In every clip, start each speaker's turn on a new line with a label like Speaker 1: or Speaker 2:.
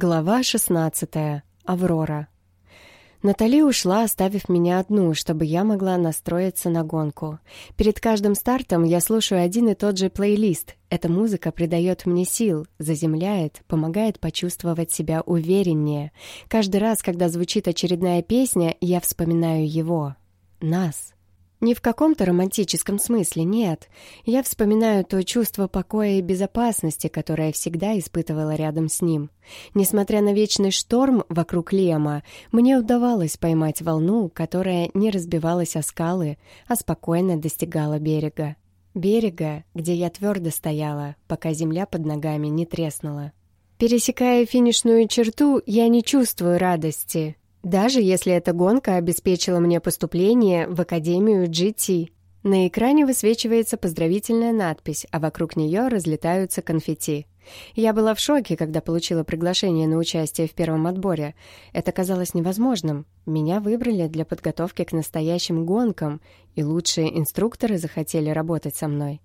Speaker 1: Глава 16. Аврора. Натали ушла, оставив меня одну, чтобы я могла настроиться на гонку. Перед каждым стартом я слушаю один и тот же плейлист. Эта музыка придает мне сил, заземляет, помогает почувствовать себя увереннее. Каждый раз, когда звучит очередная песня, я вспоминаю его. Нас. Не в каком-то романтическом смысле, нет. Я вспоминаю то чувство покоя и безопасности, которое всегда испытывала рядом с ним. Несмотря на вечный шторм вокруг Лема, мне удавалось поймать волну, которая не разбивалась о скалы, а спокойно достигала берега. Берега, где я твердо стояла, пока земля под ногами не треснула. Пересекая финишную черту, я не чувствую радости, даже если эта гонка обеспечила мне поступление в Академию GT. На экране высвечивается поздравительная надпись, а вокруг нее разлетаются конфетти. Я была в шоке, когда получила приглашение на участие в первом отборе. Это казалось невозможным. Меня выбрали для подготовки к настоящим гонкам, и лучшие инструкторы захотели работать со мной.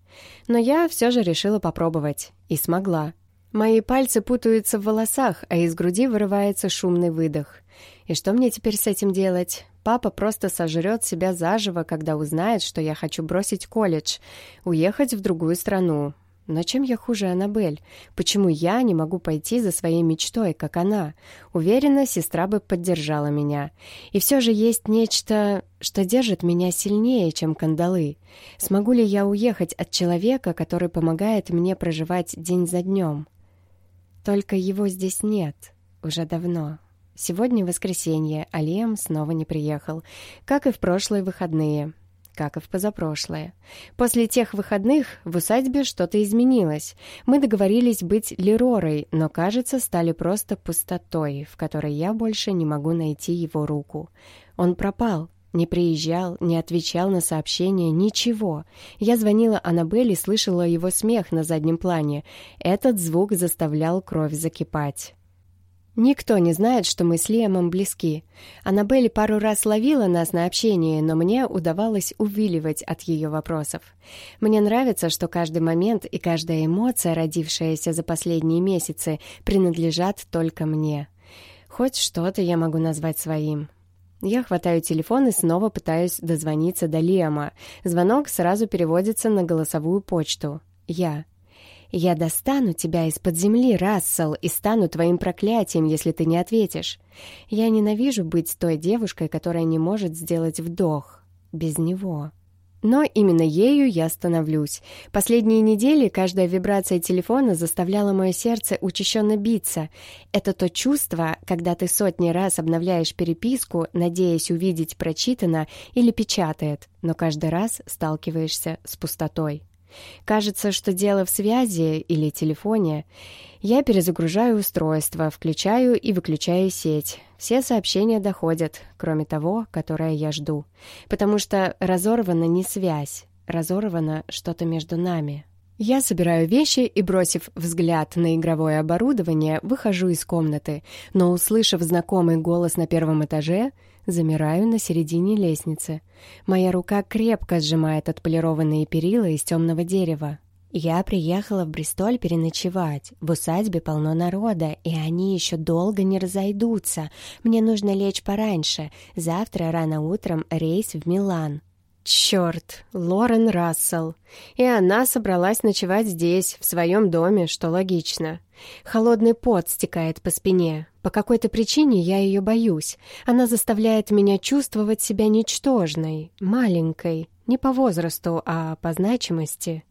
Speaker 1: Но я все же решила попробовать. И смогла. Мои пальцы путаются в волосах, а из груди вырывается шумный выдох. И что мне теперь с этим делать? Папа просто сожрет себя заживо, когда узнает, что я хочу бросить колледж, уехать в другую страну. Но чем я хуже Аннабель? Почему я не могу пойти за своей мечтой, как она? Уверена, сестра бы поддержала меня. И все же есть нечто, что держит меня сильнее, чем кандалы. Смогу ли я уехать от человека, который помогает мне проживать день за днем? Только его здесь нет. Уже давно. Сегодня воскресенье, а Лиам снова не приехал, как и в прошлые выходные, как и в позапрошлые. После тех выходных в усадьбе что-то изменилось. Мы договорились быть Леророй, но, кажется, стали просто пустотой, в которой я больше не могу найти его руку. Он пропал, не приезжал, не отвечал на сообщения, ничего. Я звонила Аннабель и слышала его смех на заднем плане. Этот звук заставлял кровь закипать. Никто не знает, что мы с Лиамом близки. Аннабель пару раз ловила нас на общение, но мне удавалось увиливать от ее вопросов. Мне нравится, что каждый момент и каждая эмоция, родившаяся за последние месяцы, принадлежат только мне. Хоть что-то я могу назвать своим. Я хватаю телефон и снова пытаюсь дозвониться до Лиама. Звонок сразу переводится на голосовую почту. Я. «Я достану тебя из-под земли, Рассел, и стану твоим проклятием, если ты не ответишь. Я ненавижу быть той девушкой, которая не может сделать вдох. Без него». Но именно ею я становлюсь. Последние недели каждая вибрация телефона заставляла мое сердце учащенно биться. Это то чувство, когда ты сотни раз обновляешь переписку, надеясь увидеть прочитано или печатает, но каждый раз сталкиваешься с пустотой. Кажется, что дело в связи или телефоне. Я перезагружаю устройство, включаю и выключаю сеть. Все сообщения доходят, кроме того, которое я жду. Потому что разорвана не связь, разорвано что-то между нами. Я собираю вещи и, бросив взгляд на игровое оборудование, выхожу из комнаты, но, услышав знакомый голос на первом этаже, Замираю на середине лестницы. Моя рука крепко сжимает отполированные перила из темного дерева. Я приехала в Бристоль переночевать. В усадьбе полно народа, и они еще долго не разойдутся. Мне нужно лечь пораньше. Завтра рано утром рейс в Милан. Черт, Лорен Рассел. И она собралась ночевать здесь, в своем доме, что логично. Холодный пот стекает по спине. По какой-то причине я ее боюсь. Она заставляет меня чувствовать себя ничтожной, маленькой, не по возрасту, а по значимости.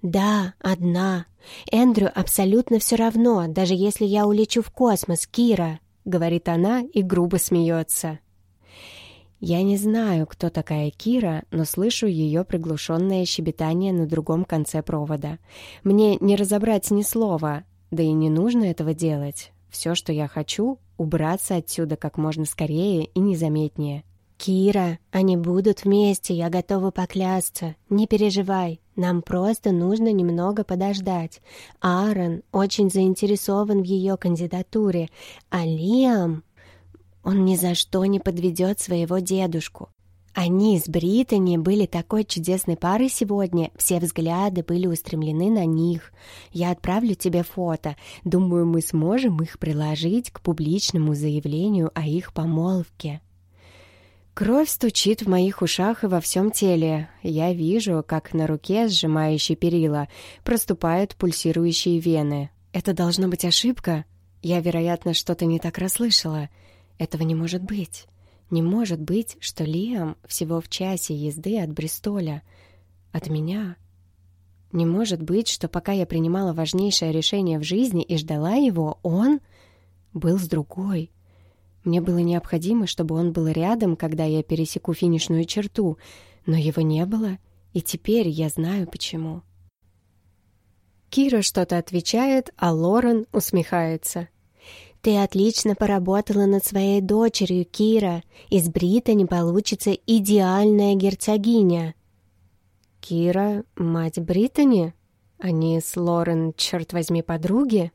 Speaker 1: «Да, одна. Эндрю абсолютно все равно, даже если я улечу в космос, Кира», — говорит она и грубо смеется. Я не знаю, кто такая Кира, но слышу ее приглушенное щебетание на другом конце провода. Мне не разобрать ни слова, да и не нужно этого делать. Все, что я хочу, убраться отсюда как можно скорее и незаметнее. «Кира, они будут вместе, я готова поклясться. Не переживай, нам просто нужно немного подождать. Аарон очень заинтересован в ее кандидатуре, а Лиам...» Он ни за что не подведет своего дедушку. Они с Британи были такой чудесной парой сегодня, все взгляды были устремлены на них. Я отправлю тебе фото. Думаю, мы сможем их приложить к публичному заявлению о их помолвке. Кровь стучит в моих ушах и во всем теле. Я вижу, как на руке, сжимающей перила, проступают пульсирующие вены. Это должно быть ошибка? Я, вероятно, что-то не так расслышала. Этого не может быть. Не может быть, что Лиам всего в часе езды от Бристоля. От меня. Не может быть, что пока я принимала важнейшее решение в жизни и ждала его, он был с другой. Мне было необходимо, чтобы он был рядом, когда я пересеку финишную черту, но его не было, и теперь я знаю почему. Кира что-то отвечает, а Лорен усмехается.
Speaker 2: «Ты отлично поработала над своей дочерью, Кира. Из Британи получится идеальная герцогиня».
Speaker 1: «Кира — мать Британи? Они с Лорен, черт возьми, подруги?»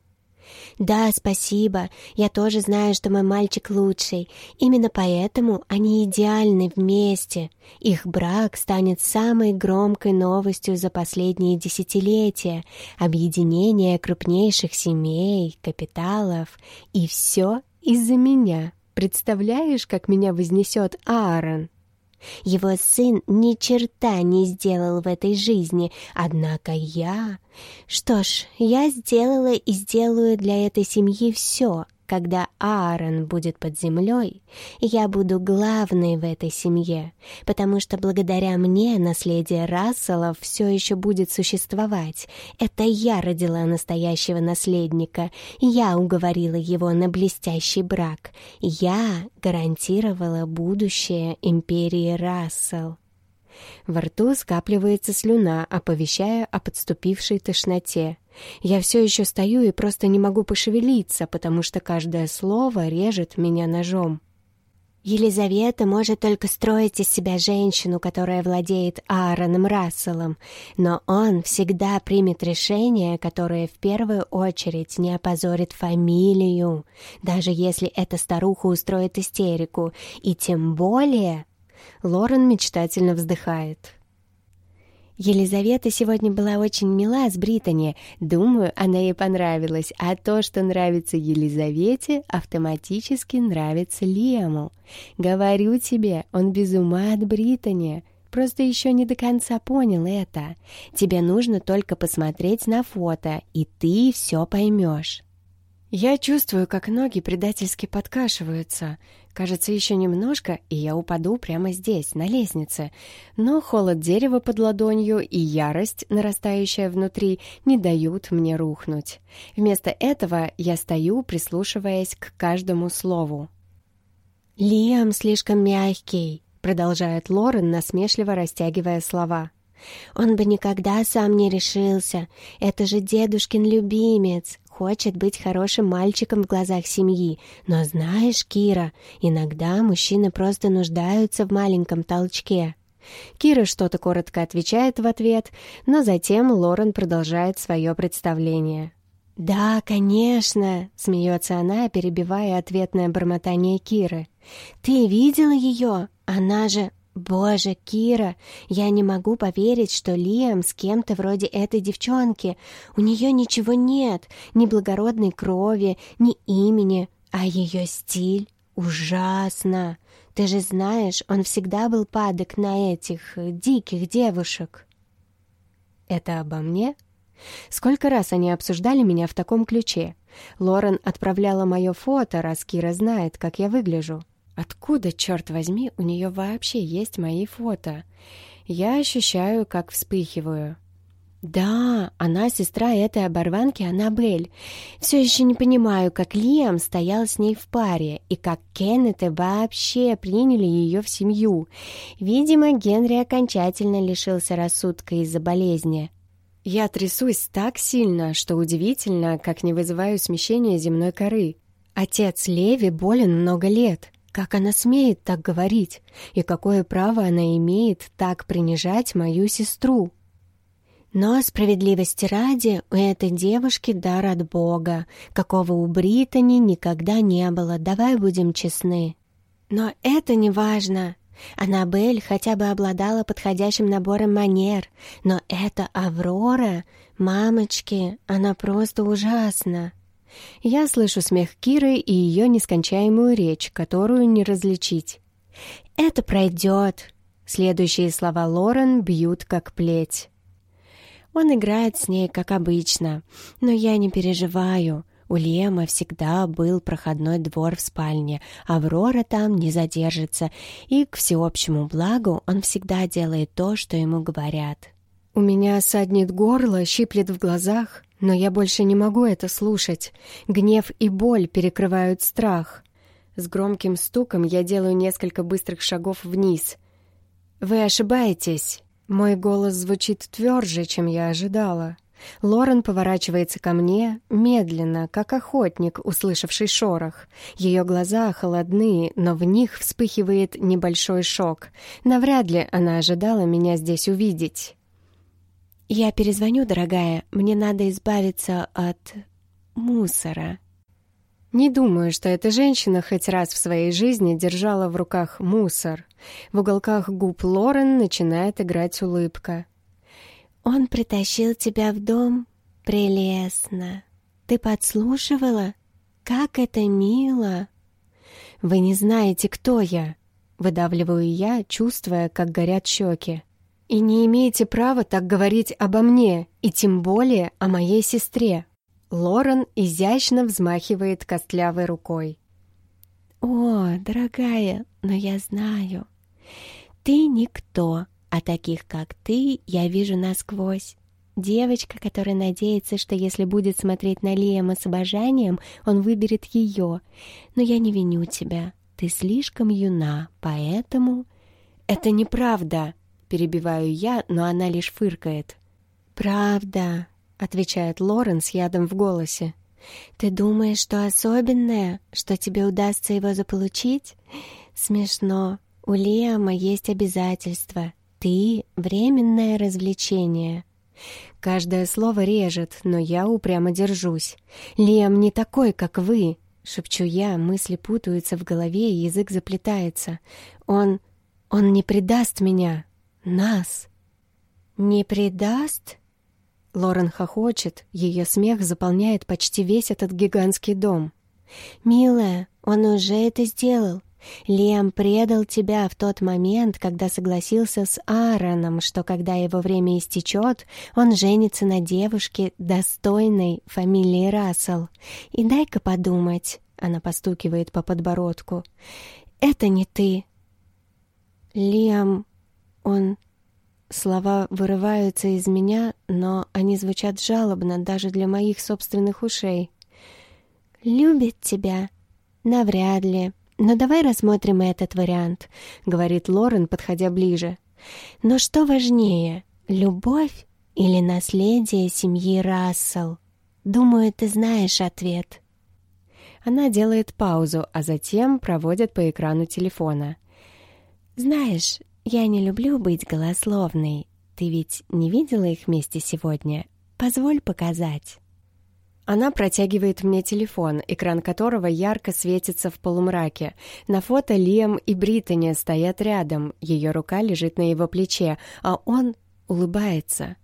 Speaker 2: «Да, спасибо. Я тоже знаю, что мой мальчик лучший. Именно поэтому они идеальны вместе. Их брак станет самой громкой новостью за последние десятилетия. Объединение крупнейших семей, капиталов. И все из-за меня. Представляешь, как меня вознесет Аарон?» Его сын ни черта не сделал в этой жизни, однако я... Что ж, я сделала и сделаю для этой семьи все, когда Аарон будет под землей, я буду главной в этой семье, потому что благодаря мне наследие Расселов все еще будет существовать. Это я родила настоящего наследника, я уговорила его на блестящий брак, я гарантировала будущее империи Рассел.
Speaker 1: Во рту скапливается слюна, оповещая о подступившей тошноте. Я все еще стою и просто не могу пошевелиться, потому что каждое слово режет меня ножом.
Speaker 2: Елизавета может только строить из себя женщину, которая владеет Аароном Расселом, но он всегда примет решение, которое в первую очередь не опозорит фамилию, даже если эта старуха устроит истерику, и тем более
Speaker 1: Лорен мечтательно вздыхает.
Speaker 2: Елизавета сегодня была очень мила с Британи. Думаю, она ей понравилась. А то, что нравится Елизавете, автоматически нравится Лему. Говорю тебе, он без ума от Британи. Просто еще не до конца понял это. Тебе нужно только посмотреть на фото, и ты все поймешь.
Speaker 1: Я чувствую, как ноги предательски подкашиваются. Кажется, еще немножко, и я упаду прямо здесь, на лестнице. Но холод дерева под ладонью и ярость, нарастающая внутри, не дают мне рухнуть. Вместо этого я стою, прислушиваясь к каждому слову.
Speaker 2: «Лиам слишком мягкий», — продолжает Лорен, насмешливо растягивая слова. «Он бы никогда сам не решился. Это же дедушкин любимец хочет быть хорошим мальчиком в глазах семьи, но знаешь, Кира, иногда мужчины просто нуждаются в маленьком толчке».
Speaker 1: Кира что-то коротко отвечает в ответ, но затем Лорен продолжает свое представление.
Speaker 2: «Да, конечно», — смеется она, перебивая ответное бормотание Киры. «Ты видела ее? Она же «Боже, Кира, я не могу поверить, что Лиам с кем-то вроде этой девчонки. У нее ничего нет, ни благородной крови, ни имени, а ее стиль ужасно. Ты же знаешь, он всегда был падок на этих э, диких девушек».
Speaker 1: «Это обо мне?» Сколько раз они обсуждали меня в таком ключе? Лорен отправляла мое фото, раз Кира знает, как я выгляжу. Откуда, черт возьми, у нее вообще есть мои фото? Я ощущаю, как вспыхиваю. Да, она сестра этой оборванки Аннабель. Все еще не понимаю, как Лиам стоял с ней в паре, и как Кеннеты вообще приняли ее в семью. Видимо, Генри окончательно лишился рассудка из-за болезни. Я трясусь так сильно, что удивительно, как не вызываю смещения земной коры. Отец Леви болен много лет. Как она смеет так говорить? И какое право она имеет так принижать мою сестру?
Speaker 2: Но справедливости ради, у этой девушки дар от Бога, какого у Британи никогда не было, давай будем честны.
Speaker 1: Но это не важно.
Speaker 2: Аннабель хотя бы обладала подходящим набором манер, но эта Аврора, мамочки, она просто ужасна.
Speaker 1: Я слышу смех Киры и ее нескончаемую речь, которую не различить.
Speaker 2: «Это пройдет!»
Speaker 1: Следующие слова Лорен бьют как плеть.
Speaker 2: Он играет с ней, как обычно, но я не переживаю. У Лема всегда был проходной двор в спальне, Аврора там не задержится, и к всеобщему благу он всегда делает то, что ему говорят.
Speaker 1: У меня саднет горло, щиплет в глазах, но я больше не могу это слушать. Гнев и боль перекрывают страх. С громким стуком я делаю несколько быстрых шагов вниз. «Вы ошибаетесь!» Мой голос звучит тверже, чем я ожидала. Лорен поворачивается ко мне медленно, как охотник, услышавший шорох. Ее глаза холодные, но в них вспыхивает небольшой шок. Навряд ли она ожидала меня здесь увидеть.
Speaker 2: «Я перезвоню, дорогая. Мне надо избавиться от мусора».
Speaker 1: Не думаю, что эта женщина хоть раз в своей жизни держала в руках мусор. В уголках губ Лорен начинает играть улыбка.
Speaker 2: «Он притащил тебя в дом? Прелестно! Ты подслушивала? Как это мило!»
Speaker 1: «Вы не знаете, кто я!» Выдавливаю я, чувствуя, как горят щеки. «И не имеете права так говорить обо мне, и тем более о моей сестре!» Лорен изящно взмахивает костлявой рукой.
Speaker 2: «О, дорогая, но я знаю. Ты никто, а таких, как ты, я вижу насквозь. Девочка, которая надеется, что если будет смотреть на Лиэма с обожанием, он выберет ее. Но я не виню тебя. Ты слишком юна, поэтому...»
Speaker 1: «Это неправда!» — перебиваю я, но она лишь фыркает.
Speaker 2: «Правда!» отвечает Лорен с ядом в голосе. «Ты думаешь, что особенное, что тебе удастся его заполучить? Смешно. У Лиама есть обязательства. Ты — временное развлечение».
Speaker 1: Каждое слово режет, но я упрямо держусь. «Лиам не такой, как вы!» — шепчу я, мысли путаются в голове, и язык заплетается. «Он... он не предаст меня! Нас!»
Speaker 2: «Не предаст?»
Speaker 1: Лорен хохочет, ее смех заполняет почти весь этот гигантский дом.
Speaker 2: «Милая, он уже это сделал. Лиам предал тебя в тот момент, когда согласился с Аароном, что когда его время истечет, он женится на девушке, достойной фамилии Рассел. И дай-ка подумать, — она постукивает по подбородку, — это не ты. Лиам, он Слова вырываются из меня, но они звучат жалобно даже для моих собственных ушей. «Любит тебя?» «Навряд ли. Но давай рассмотрим этот вариант», — говорит Лорен, подходя ближе. «Но что важнее, любовь или наследие семьи Рассел? Думаю, ты знаешь ответ».
Speaker 1: Она делает паузу, а затем проводит по экрану телефона.
Speaker 2: «Знаешь, «Я не люблю быть голословной. Ты ведь не видела их вместе сегодня? Позволь показать».
Speaker 1: Она протягивает мне телефон, экран которого ярко светится в полумраке. На фото Лиам и Британи стоят рядом, ее рука лежит на его плече, а он улыбается.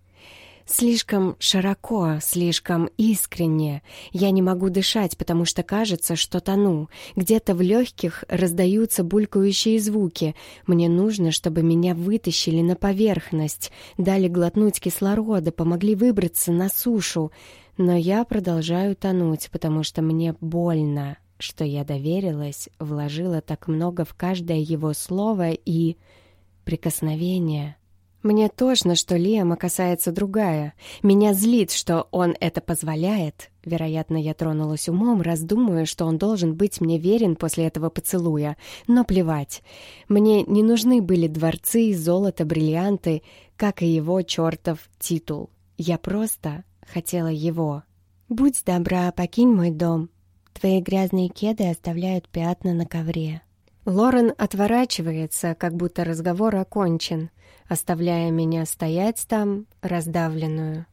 Speaker 1: Слишком широко, слишком искренне. Я не могу дышать, потому что кажется, что тону. Где-то в легких раздаются булькающие звуки. Мне нужно, чтобы меня вытащили на поверхность, дали глотнуть кислорода, помогли выбраться на сушу. Но я продолжаю тонуть, потому что мне больно, что я доверилась, вложила так много в каждое его слово и прикосновение. Мне тошно, что Лиама касается другая. Меня злит, что он это позволяет. Вероятно, я тронулась умом, раздумывая, что он должен быть мне верен после этого поцелуя. Но плевать. Мне не нужны были дворцы, золото, бриллианты, как и его чертов титул. Я просто хотела его.
Speaker 2: «Будь добра, покинь мой дом. Твои грязные кеды оставляют пятна на ковре».
Speaker 1: Лорен отворачивается, как будто разговор окончен, оставляя меня стоять там, раздавленную.